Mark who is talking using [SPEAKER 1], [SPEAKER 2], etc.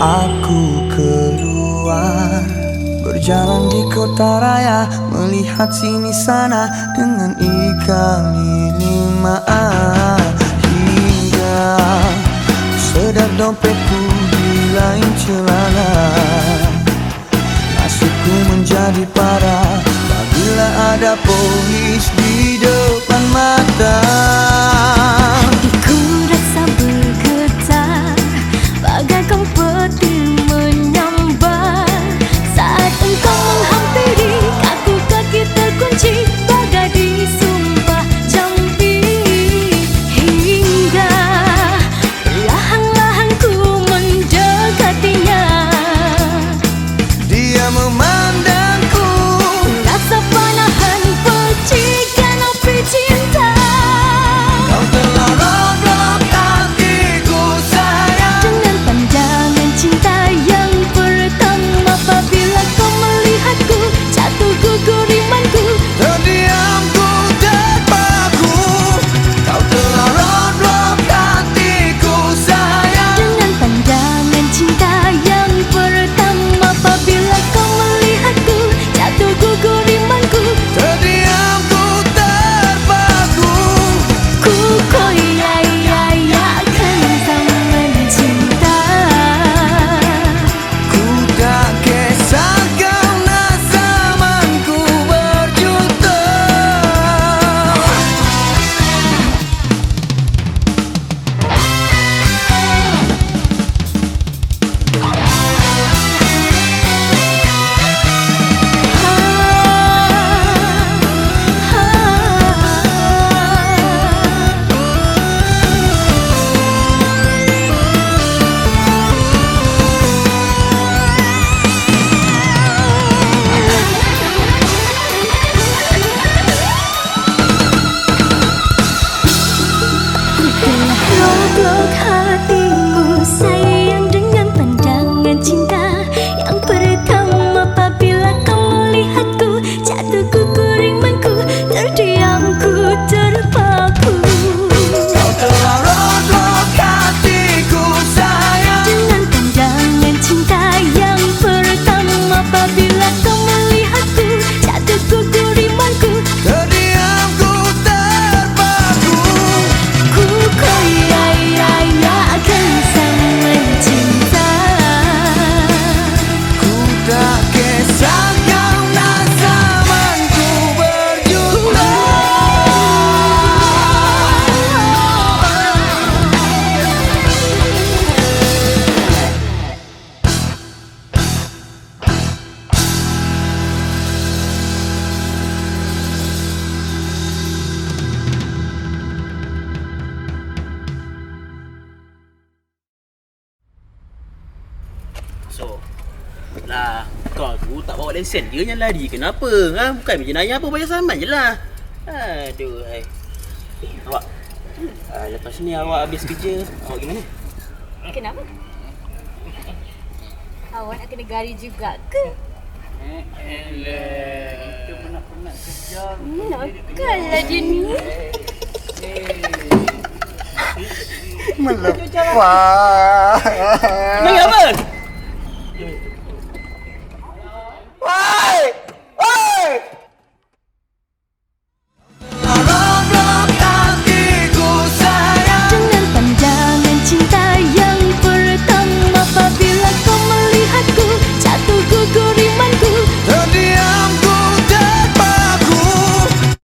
[SPEAKER 1] Aku keluar Berjalan di kota raya Melihat sini sana Dengan ikan lima Hingga Sedap dompetku di lain celana. Nasibku menjadi parah Bila ada polis di depan mata Dia
[SPEAKER 2] So Lah Kau aku tak bawa lesen Dia yang lari Kenapa ha? Bukan jenayah apa Bayar saman je lah Aduh hai. Eh awak ah, Lepas ni awak habis kerja Awak gimana?
[SPEAKER 3] Kenapa? Awak nak kena gari juga ke? Nakallah dia ni.
[SPEAKER 1] Melepas
[SPEAKER 2] Nangis apa?